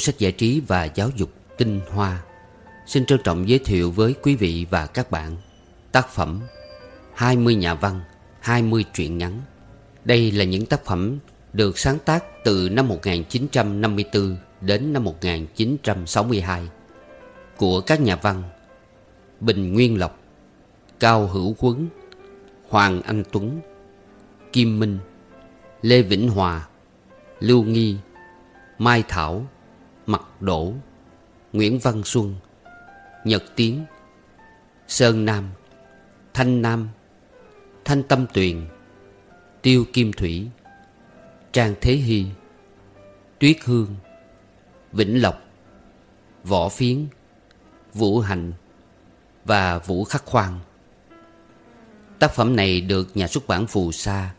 sách giải trí và giáo dục tinh hoa. Xin trân trọng giới thiệu với quý vị và các bạn Tác phẩm 20 nhà văn, 20 truyện ngắn. Đây là những tác phẩm được sáng tác từ năm 1954 đến năm 1962 Của các nhà văn Bình Nguyên Lộc Cao Hữu Quấn Hoàng Anh Tuấn Kim Minh Lê Vĩnh Hòa Lưu Nghi Mai Thảo Mặt Đỗ, Nguyễn Văn Xuân, Nhật Tiến, Sơn Nam, Thanh Nam, Thanh Tâm Tuyền, Tiêu Kim Thủy, Trang Thế Hy, Tuyết Hương, Vĩnh Lộc, Võ Phiến, Vũ Hành Và Vũ Khắc Khoan. Tác phẩm này được nhà xuất bản Phù Sa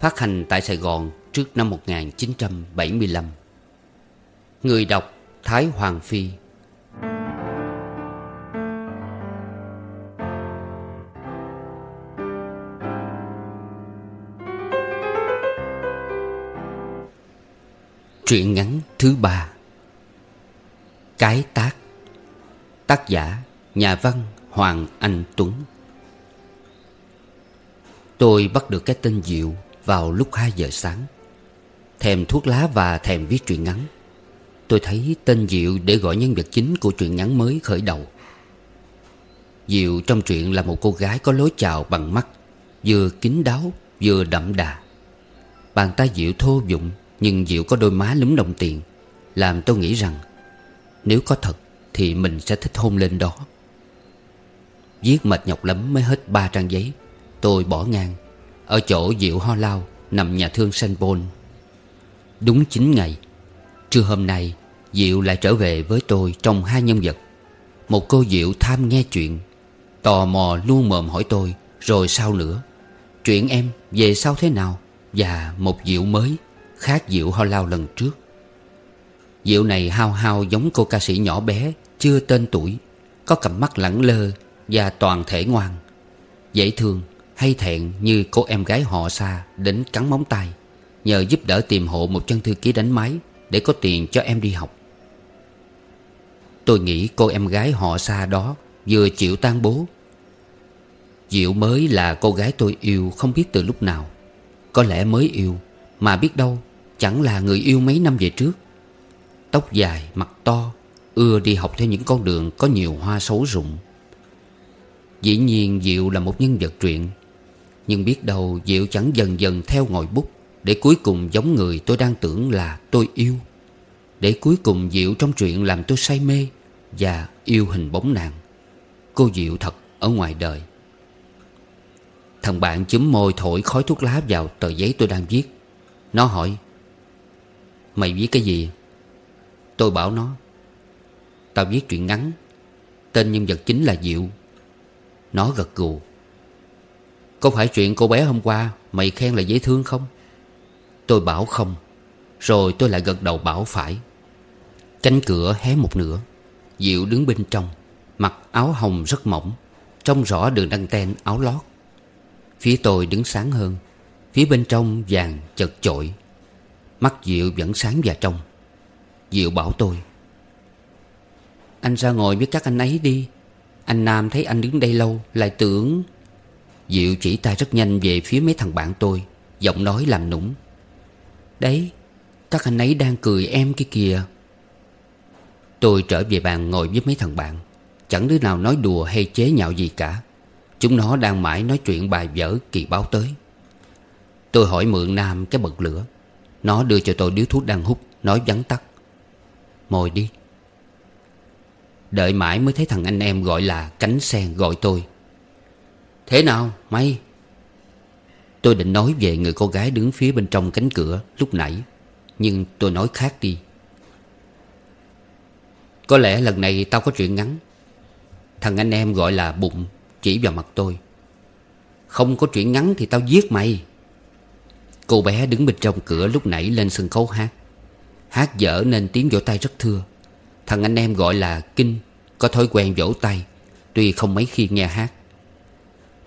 Phát hành tại Sài Gòn trước năm 1975 Người đọc Thái Hoàng Phi. Truyện ngắn thứ ba. Cái tác. Tác giả Nhà văn Hoàng Anh Tuấn. Tôi bắt được cái tên Diệu vào lúc 2 giờ sáng. Thèm thuốc lá và thèm viết truyện ngắn. Tôi thấy tên Diệu để gọi nhân vật chính của truyện ngắn mới khởi đầu. Diệu trong truyện là một cô gái có lối chào bằng mắt, Vừa kín đáo, vừa đậm đà. Bàn tay Diệu thô dụng, Nhưng Diệu có đôi má lúm đồng tiền, Làm tôi nghĩ rằng Nếu có thật thì mình sẽ thích hôn lên đó. Viết mệt nhọc lắm mới hết ba trang giấy, Tôi bỏ ngang, Ở chỗ Diệu Ho Lao Nằm nhà thương Saint Paul Đúng 9 ngày Trưa hôm nay, Diệu lại trở về với tôi trong hai nhân vật. Một cô Diệu tham nghe chuyện, Tò mò luôn mồm hỏi tôi, Rồi sao nữa? Chuyện em về sau thế nào? Và một Diệu mới, Khác Diệu ho lao lần trước. Diệu này hao hao giống cô ca sĩ nhỏ bé, Chưa tên tuổi, Có cặp mắt lẳng lơ Và toàn thể ngoan. Dễ thương, hay thẹn như cô em gái họ xa Đến cắn móng tay, Nhờ giúp đỡ tìm hộ một chân thư ký đánh máy. Để có tiền cho em đi học. Tôi nghĩ cô em gái họ xa đó Vừa chịu tan bố. Diệu mới là cô gái tôi yêu Không biết từ lúc nào. Có lẽ mới yêu Mà biết đâu chẳng là người yêu mấy năm về trước. Tóc dài, mặt to Ưa đi học theo những con đường Có nhiều hoa xấu rụng. Dĩ nhiên Diệu là một nhân vật truyện Nhưng biết đâu Diệu chẳng dần dần theo ngòi bút. Để cuối cùng giống người tôi đang tưởng là tôi yêu. Để cuối cùng Diệu trong chuyện làm tôi say mê Và yêu hình bóng nàng. Cô Diệu thật ở ngoài đời. Thằng bạn chúm môi thổi khói thuốc lá vào tờ giấy tôi đang viết. Nó hỏi, Mày viết cái gì? Tôi bảo nó, Tao viết truyện ngắn, Tên nhân vật chính là Diệu. Nó gật gù, Có phải chuyện cô bé hôm qua Mày khen là dễ thương không? Tôi bảo không, Rồi tôi lại gật đầu bảo phải. Cánh cửa hé một nửa, Diệu đứng bên trong, Mặc áo hồng rất mỏng, Trông rõ đường đăng ten áo lót. Phía tôi đứng sáng hơn, Phía bên trong vàng chật chội. Mắt Diệu vẫn sáng và trong. Diệu bảo tôi, Anh ra ngồi với các anh ấy đi, Anh Nam thấy anh đứng đây lâu, Lại tưởng. Diệu chỉ tay rất nhanh về phía mấy thằng bạn tôi, Giọng nói làm nũng. Đấy, Các anh ấy đang cười em kia kìa. Tôi trở về bàn ngồi với mấy thằng bạn. Chẳng đứa nào nói đùa hay chế nhạo gì cả. Chúng nó đang mãi nói chuyện bài vở kỳ báo tới. Tôi hỏi mượn Nam cái bật lửa. Nó đưa cho tôi điếu thuốc đang hút Nói vắn tắt. Mồi đi. Đợi mãi mới thấy thằng anh em gọi là Cánh sen gọi tôi. Thế nào, mày? Tôi định nói về người cô gái đứng phía bên trong cánh cửa lúc nãy, Nhưng tôi nói khác đi. Có lẽ lần này tao có chuyện ngắn. Thằng anh em gọi là bụng Chỉ vào mặt tôi. Không có chuyện ngắn thì tao giết mày. Cô bé đứng bên trong cửa lúc nãy lên sân khấu hát. Hát dở nên tiếng vỗ tay rất thưa. Thằng anh em gọi là Kinh, Có thói quen vỗ tay, Tuy không mấy khi nghe hát.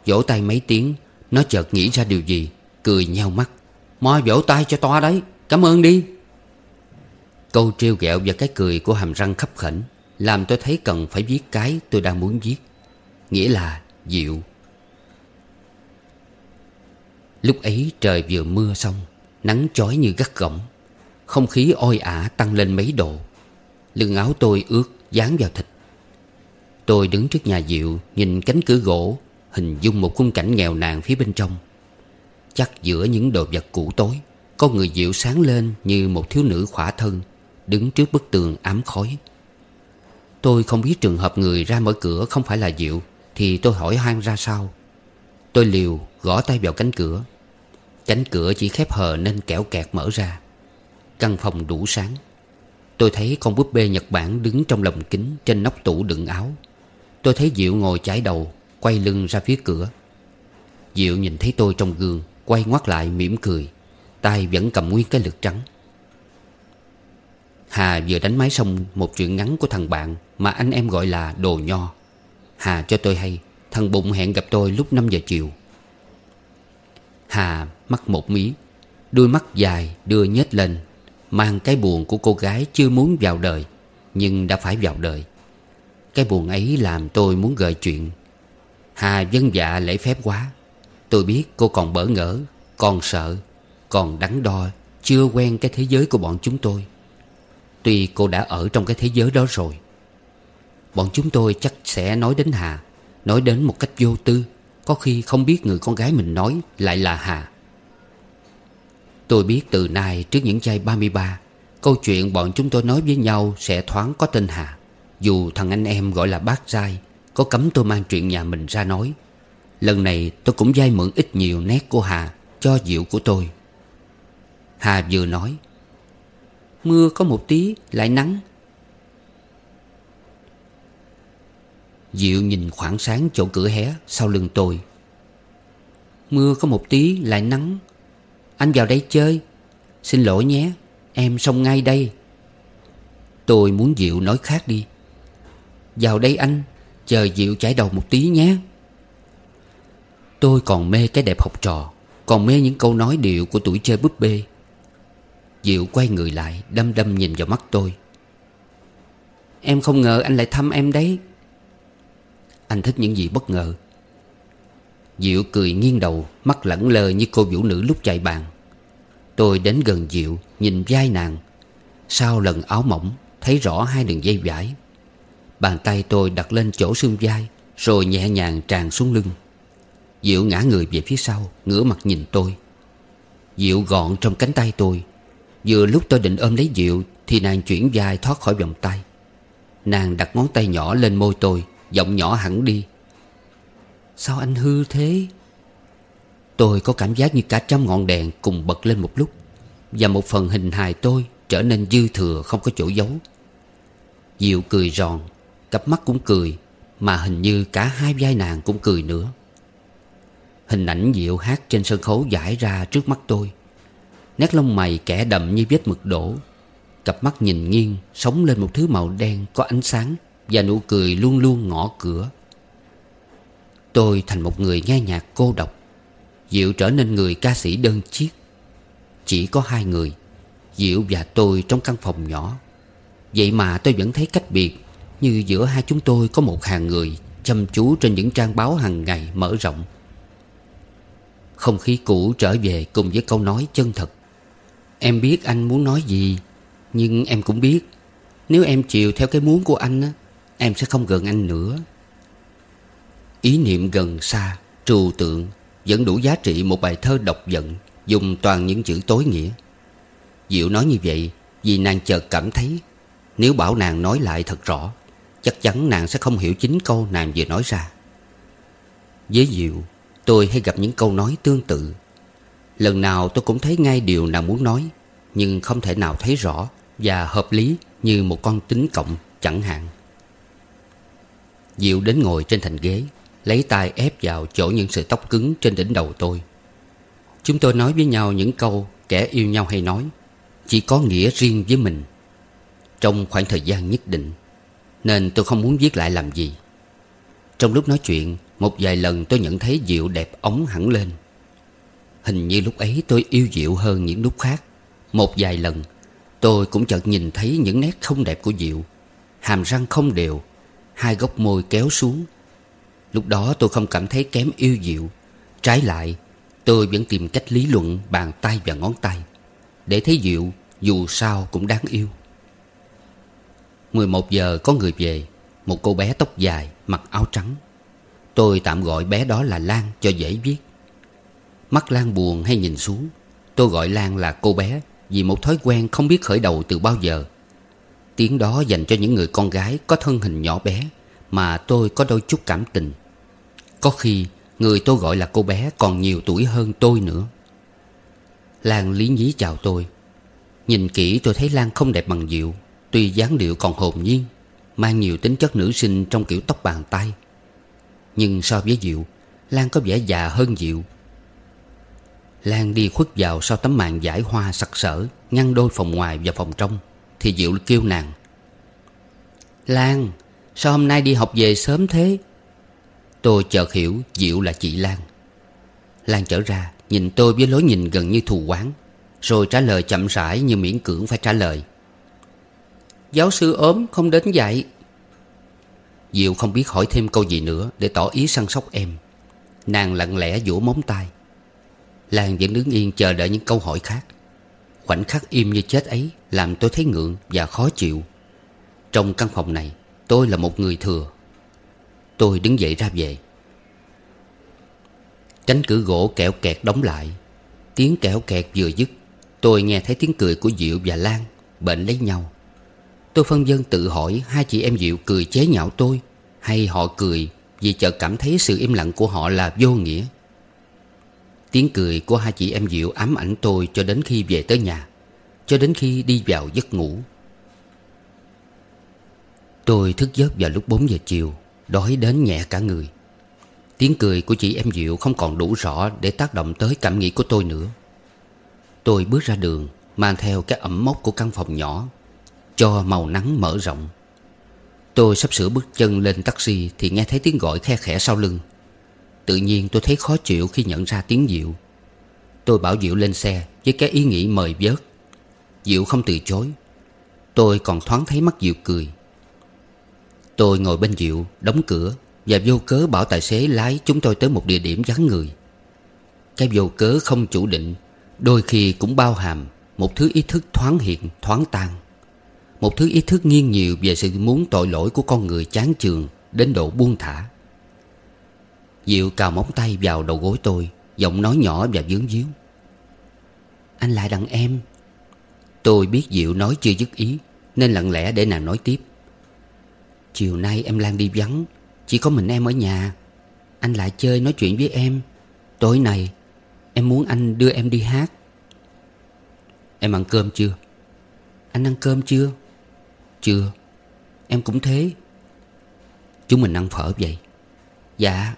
Vỗ tay mấy tiếng nó chợt nghĩ ra điều gì, Cười nheo mắt. Mo vỗ tay cho to đấy, Cảm ơn đi. Câu trêu ghẹo và cái cười của hàm răng khắp khẩn Làm tôi thấy cần phải viết cái tôi đang muốn viết. Nghĩa là Diệu Lúc ấy trời vừa mưa xong, Nắng chói như gắt gỏng. Không khí oi ả tăng lên mấy độ. Lưng áo tôi ướt, dán vào thịt. Tôi đứng trước nhà Diệu Nhìn cánh cửa gỗ Hình dung một khung cảnh nghèo nàn phía bên trong. Chắc giữa những đồ vật cũ tối, Có người Diệu sáng lên như một thiếu nữ khỏa thân, Đứng trước bức tường ám khói. Tôi không biết trường hợp người ra mở cửa không phải là Diệu, Thì tôi hỏi han ra sao. Tôi liều gõ tay vào cánh cửa. Cánh cửa chỉ khép hờ nên kẻo kẹt mở ra. Căn phòng đủ sáng. Tôi thấy con búp bê Nhật Bản đứng trong lồng kính Trên nóc tủ đựng áo. Tôi thấy Diệu ngồi chải đầu Quay lưng ra phía cửa. Diệu nhìn thấy tôi trong gương, Quay ngoắt lại mỉm cười, tay vẫn cầm nguyên cái lược trắng. Hà vừa đánh máy xong Một chuyện ngắn của thằng bạn Mà anh em gọi là đồ nho. Hà cho tôi hay, Thằng Bụng hẹn gặp tôi lúc 5 giờ chiều. Hà mắt một mí, Đôi mắt dài đưa nhếch lên, Mang cái buồn của cô gái chưa muốn vào đời Nhưng đã phải vào đời. Cái buồn ấy làm tôi muốn gợi chuyện. Hà dân dạ lễ phép quá. Tôi biết cô còn bỡ ngỡ, Còn sợ, Còn đắn đo, Chưa quen cái thế giới của bọn chúng tôi. Tuy cô đã ở trong cái thế giới đó rồi, Bọn chúng tôi chắc sẽ nói đến Hà, Nói đến một cách vô tư. Có khi không biết người con gái mình nói Lại là Hà. Tôi biết từ nay trước những chai 33 Câu chuyện bọn chúng tôi nói với nhau Sẽ thoáng có tên Hà, Dù thằng anh em gọi là bác trai có cấm tôi mang chuyện nhà mình ra nói. Lần này tôi cũng dai mượn ít nhiều nét của Hà Cho diệu của tôi. Hà vừa nói, Mưa có một tí, lại nắng. Diệu nhìn khoảng sáng chỗ cửa hé Sau lưng tôi. Mưa có một tí, lại nắng. Anh vào đây chơi. Xin lỗi nhé, Em xong ngay đây. Tôi muốn Diệu nói khác đi. Vào đây anh. Chờ Diệu chải đầu một tí nhé. Tôi còn mê cái đẹp học trò, Còn mê những câu nói điệu của tuổi chơi búp bê. Diệu quay người lại Đâm đâm nhìn vào mắt tôi. Em không ngờ anh lại thăm em đấy. Anh thích những gì bất ngờ. Diệu cười nghiêng đầu, Mắt lẳng lơ như cô vũ nữ lúc chạy bàn. Tôi đến gần Diệu, Nhìn vai nàng. Sau lần áo mỏng, Thấy rõ hai đường dây vải. Bàn tay tôi đặt lên chỗ xương vai, Rồi nhẹ nhàng tràn xuống lưng. Diệu ngã người về phía sau, Ngửa mặt nhìn tôi. Diệu gọn trong cánh tay tôi. Vừa lúc tôi định ôm lấy Diệu, Thì nàng chuyển vai thoát khỏi vòng tay. Nàng đặt ngón tay nhỏ lên môi tôi, Giọng nhỏ hẳn đi. Sao anh hư thế? Tôi có cảm giác như cả trăm ngọn đèn Cùng bật lên một lúc, Và một phần hình hài tôi Trở nên dư thừa, không có chỗ giấu. Diệu cười giòn Cặp mắt cũng cười, Mà hình như cả hai vai nàng cũng cười nữa. Hình ảnh Diệu hát trên sân khấu giải ra trước mắt tôi. Nét lông mày kẻ đậm như vết mực đổ. Cặp mắt nhìn nghiêng, Sống lên một thứ màu đen có ánh sáng Và nụ cười luôn luôn ngõ cửa. Tôi thành một người nghe nhạc cô độc, Diệu trở nên người ca sĩ đơn chiếc. Chỉ có hai người, Diệu và tôi trong căn phòng nhỏ. Vậy mà tôi vẫn thấy cách biệt. Như giữa hai chúng tôi có một hàng người Chăm chú trên những trang báo hàng ngày mở rộng. Không khí cũ trở về cùng với câu nói chân thật. Em biết anh muốn nói gì, Nhưng em cũng biết, Nếu em chiều theo cái muốn của anh á, Em sẽ không gần anh nữa. Ý niệm gần xa, Trừu tượng, Vẫn đủ giá trị một bài thơ độc giận, Dùng toàn những chữ tối nghĩa. Diệu nói như vậy Vì nàng chợt cảm thấy, Nếu bảo nàng nói lại thật rõ Chắc chắn nàng sẽ không hiểu chính câu nàng vừa nói ra. Với Diệu, Tôi hay gặp những câu nói tương tự. Lần nào tôi cũng thấy ngay điều nàng muốn nói, Nhưng không thể nào thấy rõ Và hợp lý như một con tính cộng chẳng hạn. Diệu đến ngồi trên thành ghế, Lấy tay ép vào chỗ những sợi tóc cứng trên đỉnh đầu tôi. Chúng tôi nói với nhau những câu kẻ yêu nhau hay nói, Chỉ có nghĩa riêng với mình. Trong khoảng thời gian nhất định nên tôi không muốn viết lại làm gì. Trong lúc nói chuyện, Một vài lần tôi nhận thấy Diệu đẹp ống hẳn lên. Hình như lúc ấy tôi yêu Diệu hơn những lúc khác. Một vài lần, Tôi cũng chợt nhìn thấy những nét không đẹp của Diệu. Hàm răng không đều, Hai góc môi kéo xuống. Lúc đó tôi không cảm thấy kém yêu Diệu. Trái lại, Tôi vẫn tìm cách lý luận bàn tay và ngón tay. Để thấy Diệu, dù sao cũng đáng yêu. 11 giờ có người về. Một cô bé tóc dài, mặc áo trắng. Tôi tạm gọi bé đó là Lan cho dễ viết. Mắt Lan buồn hay nhìn xuống, Tôi gọi Lan là cô bé Vì một thói quen không biết khởi đầu từ bao giờ. Tiếng đó dành cho những người con gái có thân hình nhỏ bé Mà tôi có đôi chút cảm tình. Có khi, người tôi gọi là cô bé còn nhiều tuổi hơn tôi nữa. Lan lý nhí chào tôi. Nhìn kỹ tôi thấy Lan không đẹp bằng Diệu. Tuy dáng điệu còn hồn nhiên, Mang nhiều tính chất nữ sinh trong kiểu tóc bàn tay, Nhưng so với Diệu, Lan có vẻ già hơn Diệu. Lan đi khuất vào sau tấm màn giải hoa sặc sỡ, Ngăn đôi phòng ngoài và phòng trong, Thì Diệu kêu nàng. Lan, Sao hôm nay đi học về sớm thế? Tôi chợt hiểu Diệu là chị Lan. Lan trở ra, Nhìn tôi với lối nhìn gần như thù quán Rồi trả lời chậm rãi như miễn cưỡng phải trả lời. Giáo sư ốm không đến dạy. Diệu không biết hỏi thêm câu gì nữa Để tỏ ý săn sóc em. Nàng lặng lẽ vỗ móng tay. Lan vẫn đứng yên chờ đợi những câu hỏi khác. Khoảnh khắc im như chết ấy Làm tôi thấy ngượng và khó chịu. Trong căn phòng này, Tôi là một người thừa. Tôi đứng dậy ra về. Cánh cửa gỗ kẹo kẹt đóng lại. Tiếng kẹo kẹt vừa dứt, Tôi nghe thấy tiếng cười của Diệu và Lan Bệnh lấy nhau. Tôi phân dân tự hỏi Hai chị em Diệu cười chế nhạo tôi Hay họ cười Vì chợt cảm thấy sự im lặng của họ là vô nghĩa. Tiếng cười của hai chị em Diệu ám ảnh tôi Cho đến khi về tới nhà, Cho đến khi đi vào giấc ngủ. Tôi thức giấc vào lúc 4 giờ chiều, Đói đến nhẹ cả người. Tiếng cười của chị em Diệu không còn đủ rõ Để tác động tới cảm nghĩ của tôi nữa. Tôi bước ra đường, Mang theo cái ẩm mốc của căn phòng nhỏ cho màu nắng mở rộng. Tôi sắp sửa bước chân lên taxi Thì nghe thấy tiếng gọi khe khẽ sau lưng. Tự nhiên tôi thấy khó chịu khi nhận ra tiếng Diệu. Tôi bảo Diệu lên xe Với cái ý nghĩ mời vớt. Diệu không từ chối. Tôi còn thoáng thấy mắt Diệu cười. Tôi ngồi bên Diệu, Đóng cửa Và vô cớ bảo tài xế lái chúng tôi tới một địa điểm vắng người. Cái vô cớ không chủ định, Đôi khi cũng bao hàm Một thứ ý thức thoáng hiện, thoáng tan. Một thứ ý thức nghiêng nhiều Về sự muốn tội lỗi của con người chán chường Đến độ buông thả. Diệu cào móng tay vào đầu gối tôi, Giọng nói nhỏ và vướng víu. Anh lại đằng em. Tôi biết Diệu nói chưa dứt ý, Nên lặng lẽ để nàng nói tiếp. Chiều nay em Lan đi vắng, Chỉ có mình em ở nhà. Anh lại chơi nói chuyện với em. Tối nay, Em muốn anh đưa em đi hát. Em ăn cơm chưa? Anh ăn cơm chưa? Chưa? Em cũng thế. Chúng mình ăn phở vậy. Dạ.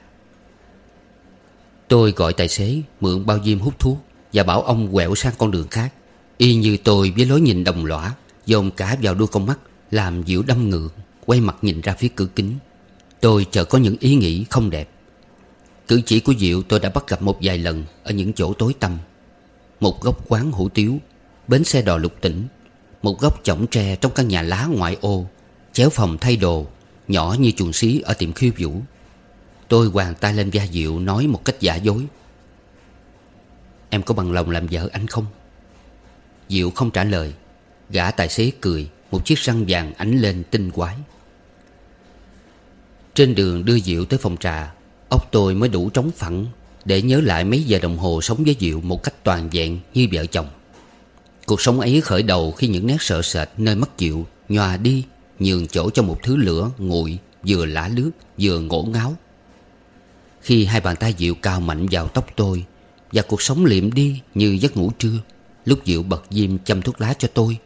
Tôi gọi tài xế, mượn bao diêm hút thuốc Và bảo ông quẹo sang con đường khác. Y như tôi với lối nhìn đồng lõa, Dồn cả vào đôi con mắt, Làm Diệu đâm ngược, Quay mặt nhìn ra phía cửa kính. Tôi chợt có những ý nghĩ không đẹp. Cử chỉ của Diệu tôi đã bắt gặp một vài lần Ở những chỗ tối tăm. Một góc quán hủ tiếu, Bến xe đò lục tỉnh. Một góc chỏng tre trong căn nhà lá ngoại ô, Chéo phòng thay đồ, Nhỏ như chuồng xí ở tiệm khiêu vũ. Tôi hoàng tay lên da Diệu nói một cách giả dối. Em có bằng lòng làm vợ anh không? Diệu không trả lời. Gã tài xế cười, Một chiếc răng vàng ánh lên tinh quái. Trên đường đưa Diệu tới phòng trà Ốc tôi mới đủ trống phẳng Để nhớ lại mấy giờ đồng hồ sống với Diệu Một cách toàn vẹn như vợ chồng. Cuộc sống ấy khởi đầu khi những nét sợ sệt nơi mất chịu Nhòa đi, Nhường chỗ cho một thứ lửa, nguội, Vừa lã lướt, vừa ngổ ngáo. Khi hai bàn tay Diệu cao mạnh vào tóc tôi Và cuộc sống liệm đi như giấc ngủ trưa, Lúc Diệu bật diêm châm thuốc lá cho tôi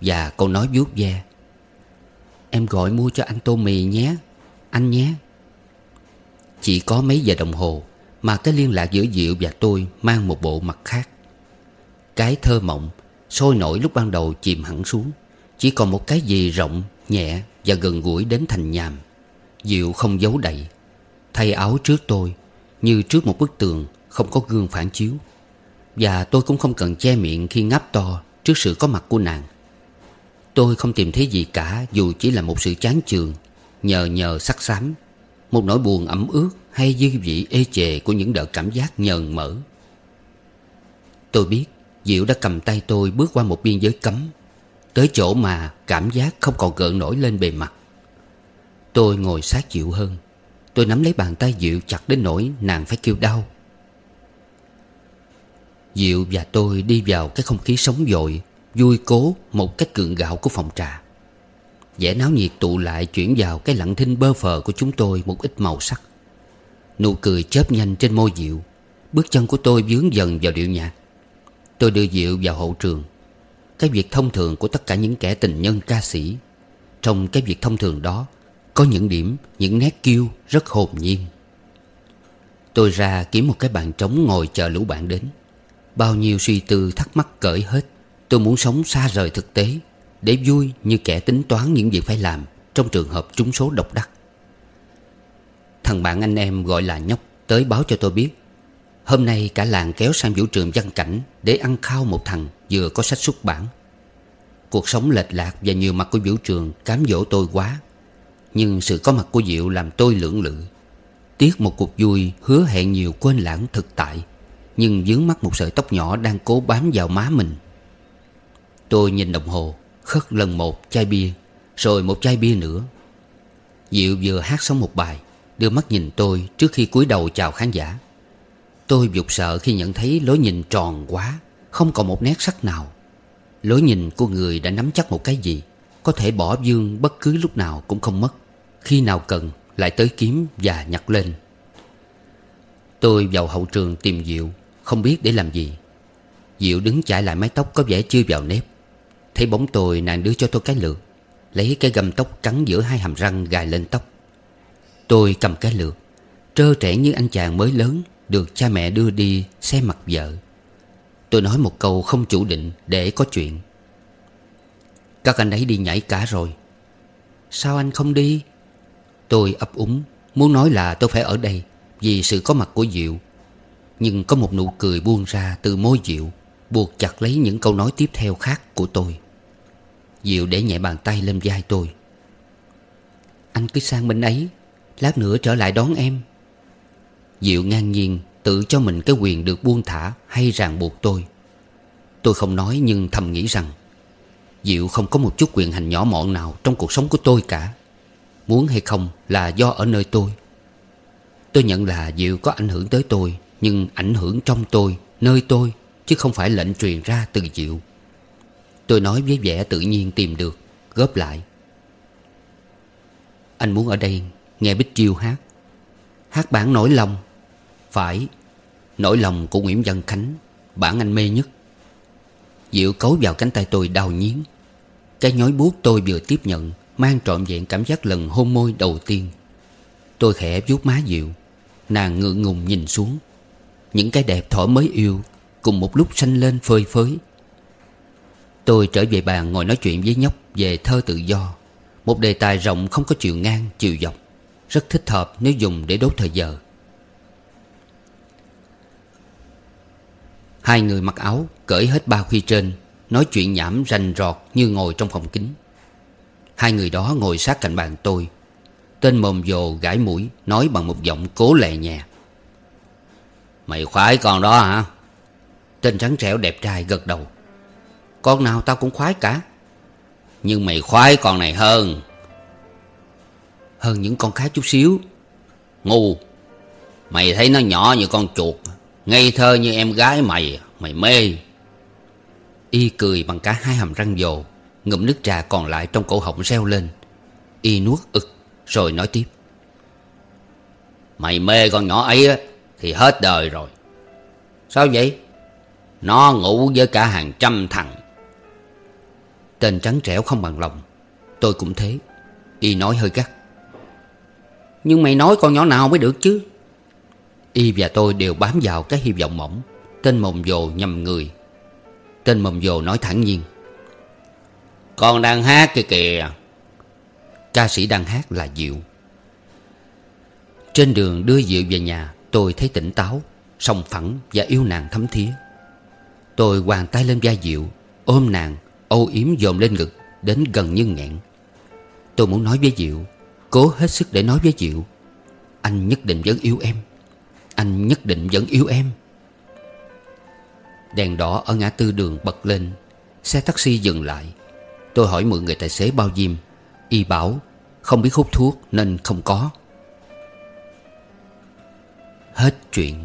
Và câu nói vuốt ve, Em gọi mua cho anh tô mì nhé, Anh nhé. Chỉ có mấy giờ đồng hồ Mà cái liên lạc giữa Diệu và tôi Mang một bộ mặt khác. Cái thơ mộng Sôi nổi lúc ban đầu chìm hẳn xuống. Chỉ còn một cái gì rộng, nhẹ Và gần gũi đến thành nhàm. Diệu không giấu đậy. Thay áo trước tôi Như trước một bức tường Không có gương phản chiếu. Và tôi cũng không cần che miệng khi ngáp to Trước sự có mặt của nàng. Tôi không tìm thấy gì cả Dù chỉ là một sự chán chường Nhờ nhờ sắc xám Một nỗi buồn ẩm ướt Hay dư vị ê chề của những đợt cảm giác nhờn mở Tôi biết Diệu đã cầm tay tôi bước qua một biên giới cấm, Tới chỗ mà cảm giác không còn gợn nổi lên bề mặt. Tôi ngồi sát Diệu hơn. Tôi nắm lấy bàn tay Diệu chặt đến nỗi nàng phải kêu đau. Diệu và tôi đi vào cái không khí sống dội, Vui cố một cách cường gạo của phòng trà. Vẻ náo nhiệt tụ lại chuyển vào cái lặng thinh bơ phờ của chúng tôi một ít màu sắc. Nụ cười chớp nhanh trên môi Diệu, Bước chân của tôi vướng dần vào điệu nhạc. Tôi đưa Diệu vào hậu trường. Cái việc thông thường của tất cả những kẻ tình nhân ca sĩ Trong cái việc thông thường đó Có những điểm, những nét kiêu rất hồn nhiên. Tôi ra kiếm một cái bàn trống ngồi chờ lũ bạn đến. Bao nhiêu suy tư thắc mắc cởi hết Tôi muốn sống xa rời thực tế Để vui như kẻ tính toán những việc phải làm Trong trường hợp trúng số độc đắc. Thằng bạn anh em gọi là nhóc Tới báo cho tôi biết. Hôm nay cả làng kéo sang vũ trường văn cảnh Để ăn khao một thằng vừa có sách xuất bản. Cuộc sống lệch lạc và nhiều mặt của vũ trường cám dỗ tôi quá. Nhưng sự có mặt của Diệu làm tôi lưỡng lự. Tiếc một cuộc vui hứa hẹn nhiều quên lãng thực tại, Nhưng dướng mắt một sợi tóc nhỏ đang cố bám vào má mình. Tôi nhìn đồng hồ, Khất lần một chai bia, Rồi một chai bia nữa. Diệu vừa hát xong một bài, Đưa mắt nhìn tôi trước khi cúi đầu chào khán giả. Tôi dục sợ khi nhận thấy lối nhìn tròn quá, Không còn một nét sắc nào. Lối nhìn của người đã nắm chắc một cái gì, Có thể bỏ dương bất cứ lúc nào cũng không mất. Khi nào cần, lại tới kiếm và nhặt lên. Tôi vào hậu trường tìm Diệu, Không biết để làm gì. Diệu đứng chải lại mái tóc có vẻ chưa vào nếp. Thấy bóng tôi, nàng đưa cho tôi cái lược, Lấy cái gầm tóc cắn giữa hai hàm răng gài lên tóc. Tôi cầm cái lược, Trơ trẻ như anh chàng mới lớn được cha mẹ đưa đi xem mặt vợ. Tôi nói một câu không chủ định để có chuyện. Các anh ấy đi nhảy cả rồi. Sao anh không đi? Tôi ấp úng, Muốn nói là tôi phải ở đây Vì sự có mặt của Diệu. Nhưng có một nụ cười buông ra từ môi Diệu, Buộc chặt lấy những câu nói tiếp theo khác của tôi. Diệu để nhẹ bàn tay lên vai tôi. Anh cứ sang bên ấy, Lát nữa trở lại đón em. Diệu ngang nhiên Tự cho mình cái quyền được buông thả Hay ràng buộc tôi. Tôi không nói nhưng thầm nghĩ rằng, Diệu không có một chút quyền hành nhỏ mọn nào Trong cuộc sống của tôi cả. Muốn hay không là do ở nơi tôi. Tôi nhận là Diệu có ảnh hưởng tới tôi, Nhưng ảnh hưởng trong tôi, Nơi tôi, Chứ không phải lệnh truyền ra từ Diệu. Tôi nói với vẻ tự nhiên tìm được, Góp lại. Anh muốn ở đây nghe Bích Chiêu hát. Hát bản nổi lòng. Phải. Nỗi lòng của Nguyễn Văn Khánh, Bản anh mê nhất. Diệu cấu vào cánh tay tôi đau nhiến Cái nhói buốt tôi vừa tiếp nhận, Mang trọn vẹn cảm giác lần hôn môi đầu tiên. Tôi khẽ vuốt má Diệu, Nàng ngượng ngùng nhìn xuống. Những cái đẹp thỏ mới yêu, Cùng một lúc xanh lên phơi phới. Tôi trở về bàn ngồi nói chuyện với nhóc Về thơ tự do. Một đề tài rộng không có chiều ngang, chiều dọc. Rất thích hợp nếu dùng để đốt thời giờ. Hai người mặc áo Cởi hết ba khuy trên, Nói chuyện nhảm rành rọt như ngồi trong phòng kính Hai người đó ngồi sát cạnh bàn tôi. Tên mồm dồ gãi mũi, Nói bằng một giọng cố lè nhẹ Mày khoái con đó hả? Tên trắng trẻo đẹp trai gật đầu. Con nào tao cũng khoái cả. Nhưng mày khoái con này hơn. Hơn những con khác chút xíu. Ngu. Mày thấy nó nhỏ như con chuột. Ngây thơ như em gái mày Mày mê. Y cười bằng cả hai hàm răng dồ, Ngụm nước trà còn lại trong cổ họng reo lên. Y nuốt ực, Rồi nói tiếp. Mày mê con nhỏ ấy á, Thì hết đời rồi. Sao vậy? Nó ngủ với cả hàng trăm thằng. Tên trắng trẻo không bằng lòng. Tôi cũng thế. Y nói hơi gắt. Nhưng mày nói con nhỏ nào mới được chứ? Y và tôi đều bám vào cái hy vọng mỏng. Tên mồm dồ nhầm người. Tên mồm dồ nói thẳng nhiên. Con đang hát kìa kìa. Ca sĩ đang hát là Diệu. Trên đường đưa Diệu về nhà, Tôi thấy tỉnh táo, sòng phẳng và yêu nàng thấm thía. Tôi hoàng tay lên vai Diệu, Ôm nàng, âu yếm dồn lên ngực, Đến gần như nghẹn. Tôi muốn nói với Diệu, Cố hết sức để nói với Diệu, Anh nhất định vẫn yêu em. Anh nhất định vẫn yêu em. Đèn đỏ ở ngã tư đường bật lên. Xe taxi dừng lại. Tôi hỏi mượn người tài xế bao diêm Y bảo, không biết hút thuốc nên không có. Hết chuyện.